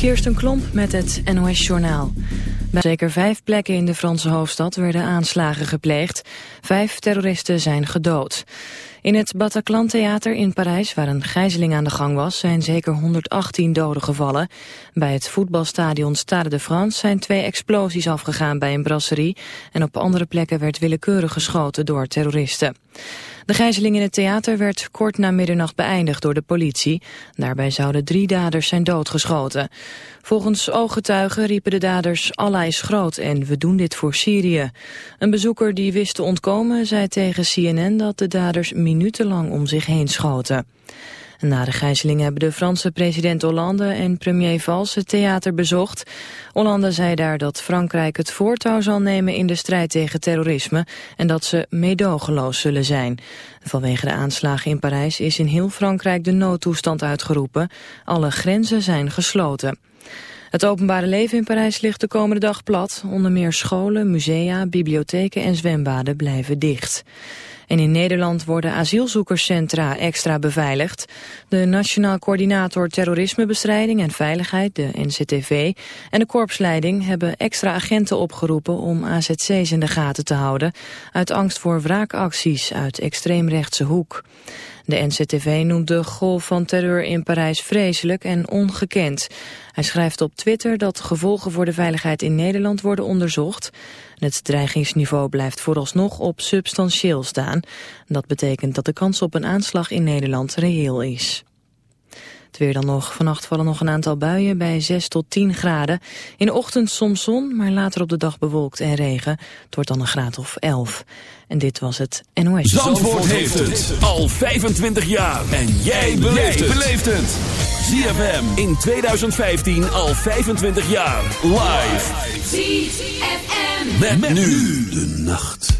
Kirsten Klomp met het NOS-journaal. Bij zeker vijf plekken in de Franse hoofdstad werden aanslagen gepleegd. Vijf terroristen zijn gedood. In het Bataclan-theater in Parijs, waar een gijzeling aan de gang was, zijn zeker 118 doden gevallen. Bij het voetbalstadion Stade de France zijn twee explosies afgegaan bij een brasserie en op andere plekken werd willekeurig geschoten door terroristen. De gijzeling in het theater werd kort na middernacht beëindigd door de politie. Daarbij zouden drie daders zijn doodgeschoten. Volgens ooggetuigen riepen de daders Allah is groot en we doen dit voor Syrië. Een bezoeker die wist te ontkomen zei tegen CNN dat de daders minutenlang om zich heen schoten. Na de gijzeling hebben de Franse president Hollande en premier Valls het theater bezocht. Hollande zei daar dat Frankrijk het voortouw zal nemen in de strijd tegen terrorisme en dat ze meedogenloos zullen zijn. Vanwege de aanslagen in Parijs is in heel Frankrijk de noodtoestand uitgeroepen. Alle grenzen zijn gesloten. Het openbare leven in Parijs ligt de komende dag plat. Onder meer scholen, musea, bibliotheken en zwembaden blijven dicht. En in Nederland worden asielzoekerscentra extra beveiligd. De Nationaal Coördinator Terrorismebestrijding en Veiligheid, de NCTV, en de korpsleiding hebben extra agenten opgeroepen om AZC's in de gaten te houden, uit angst voor wraakacties uit extreemrechtse hoek. De NCTV noemt de golf van terreur in Parijs vreselijk en ongekend. Hij schrijft op Twitter dat gevolgen voor de veiligheid in Nederland worden onderzocht. Het dreigingsniveau blijft vooralsnog op substantieel staan. Dat betekent dat de kans op een aanslag in Nederland reëel is. Het weer dan nog. Vannacht vallen nog een aantal buien bij 6 tot 10 graden. In de ochtend soms zon, maar later op de dag bewolkt en regen. Het wordt dan een graad of 11. En dit was het NOS. Zandvoort, Zandvoort heeft het al 25 jaar. En jij beleeft het. ZFM in 2015 al 25 jaar. Live. ZFM. Met, nu de nacht.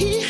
He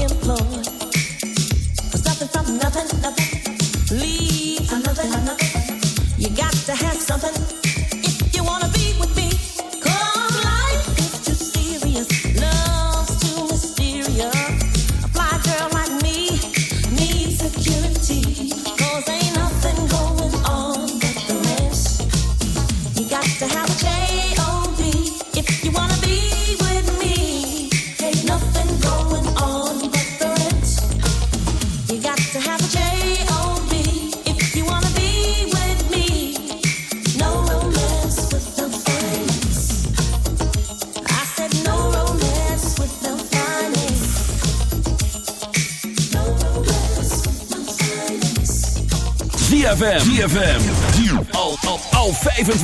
Implode.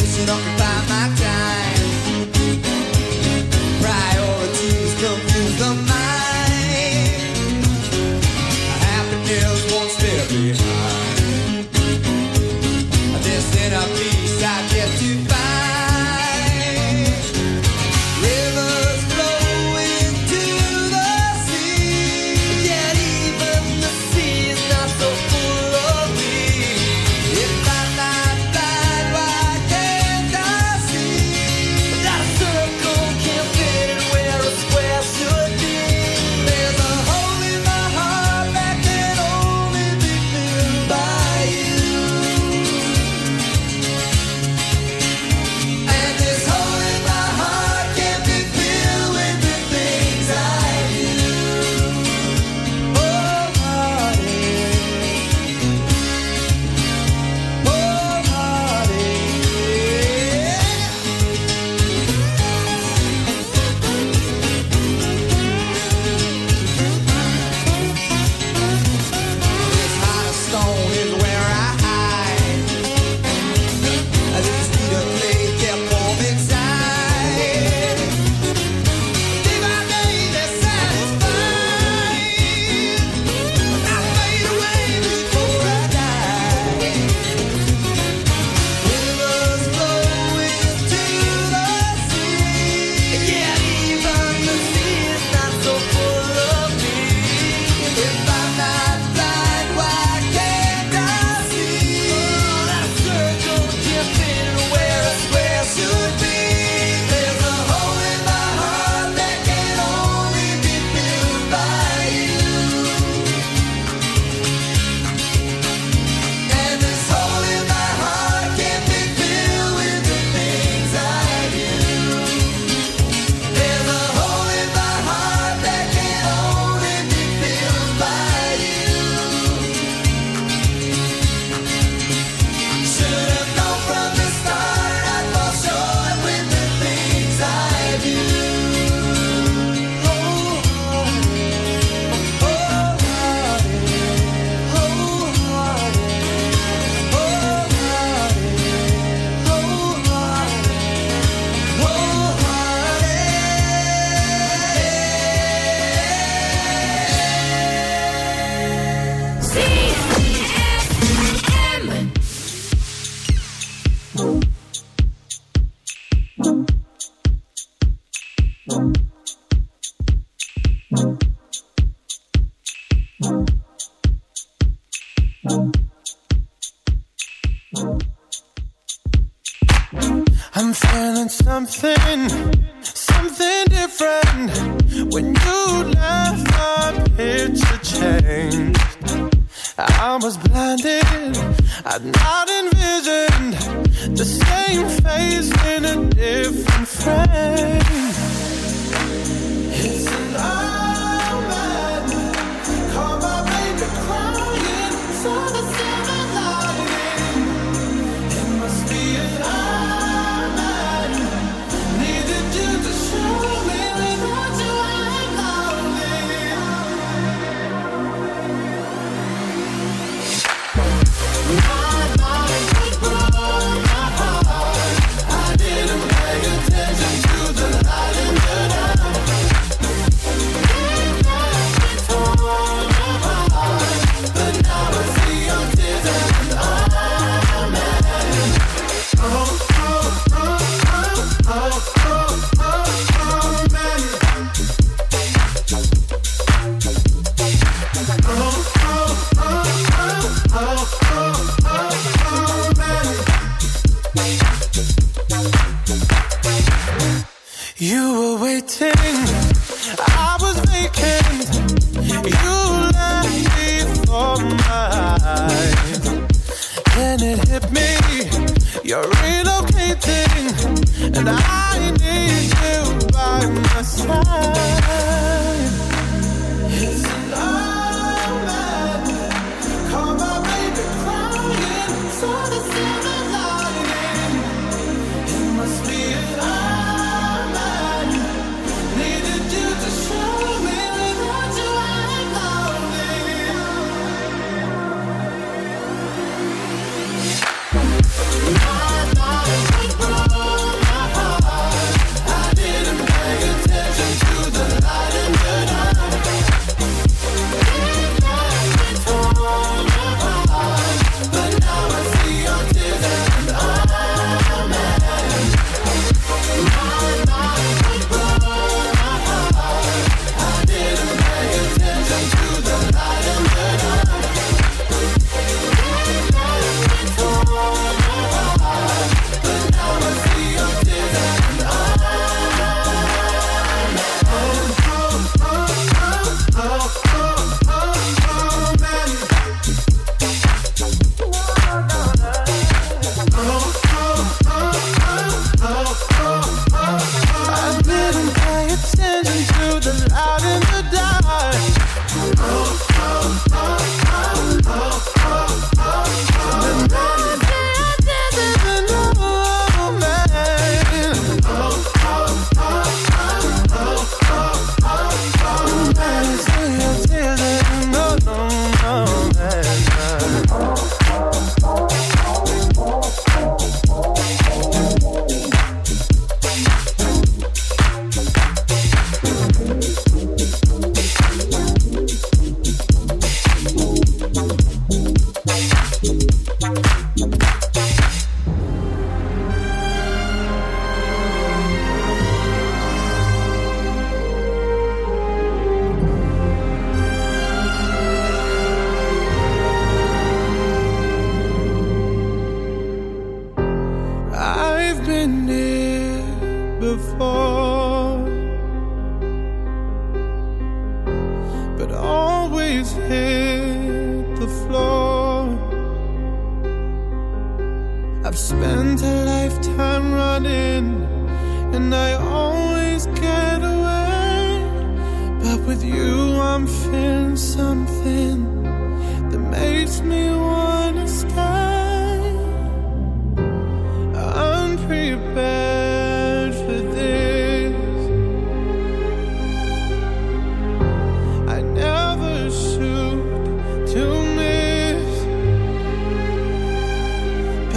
You up.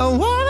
I wanna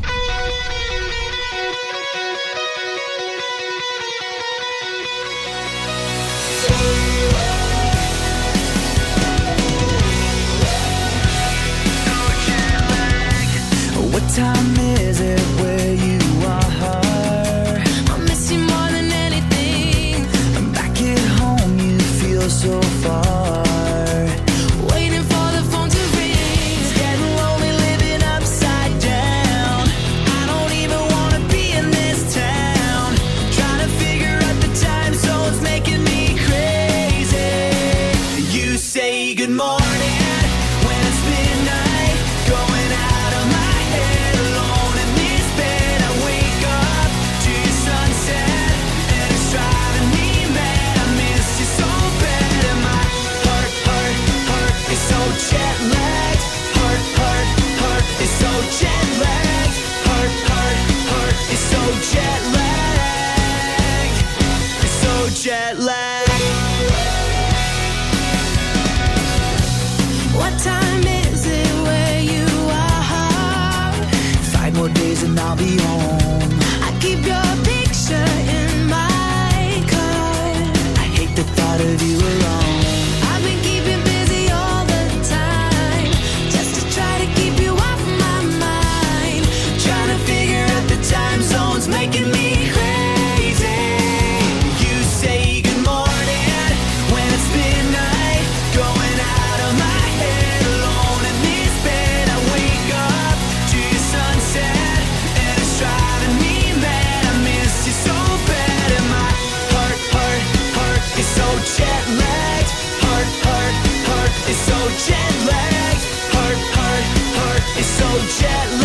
It's so jet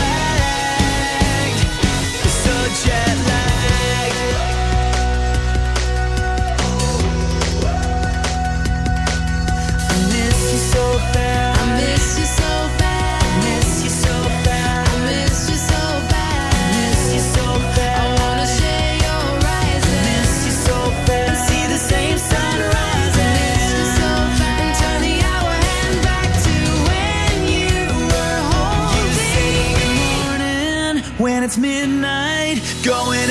midnight. Going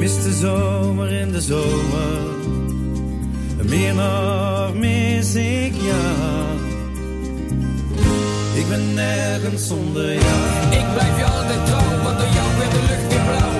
Mis de zomer in de zomer. Meer nog mis ik jou. Ik ben nergens zonder jou. Ik blijf je altijd trouw, want door jou werd de lucht weer blauw.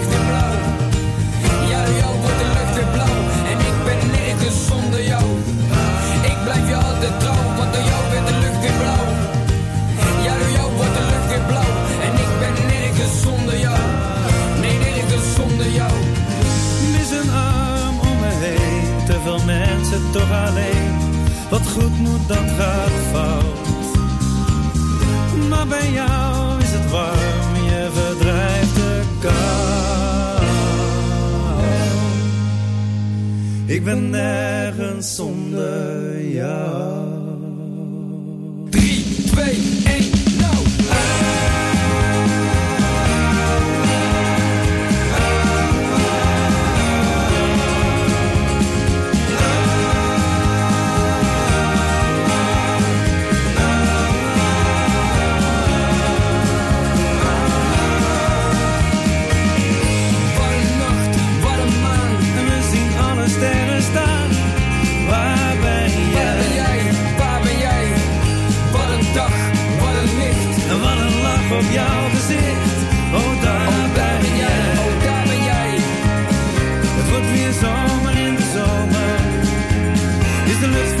veel mensen toch alleen. Wat goed moet, dat gaat fout. Maar bij jou is het warm, je verdrijft de kou. Ik ben nergens zonder jou. Op jouw gezicht. Oh, daar, Oh, ben jij, jij. oh, daar ben jij. Het wordt weer zomer in de zomer. Is de lucht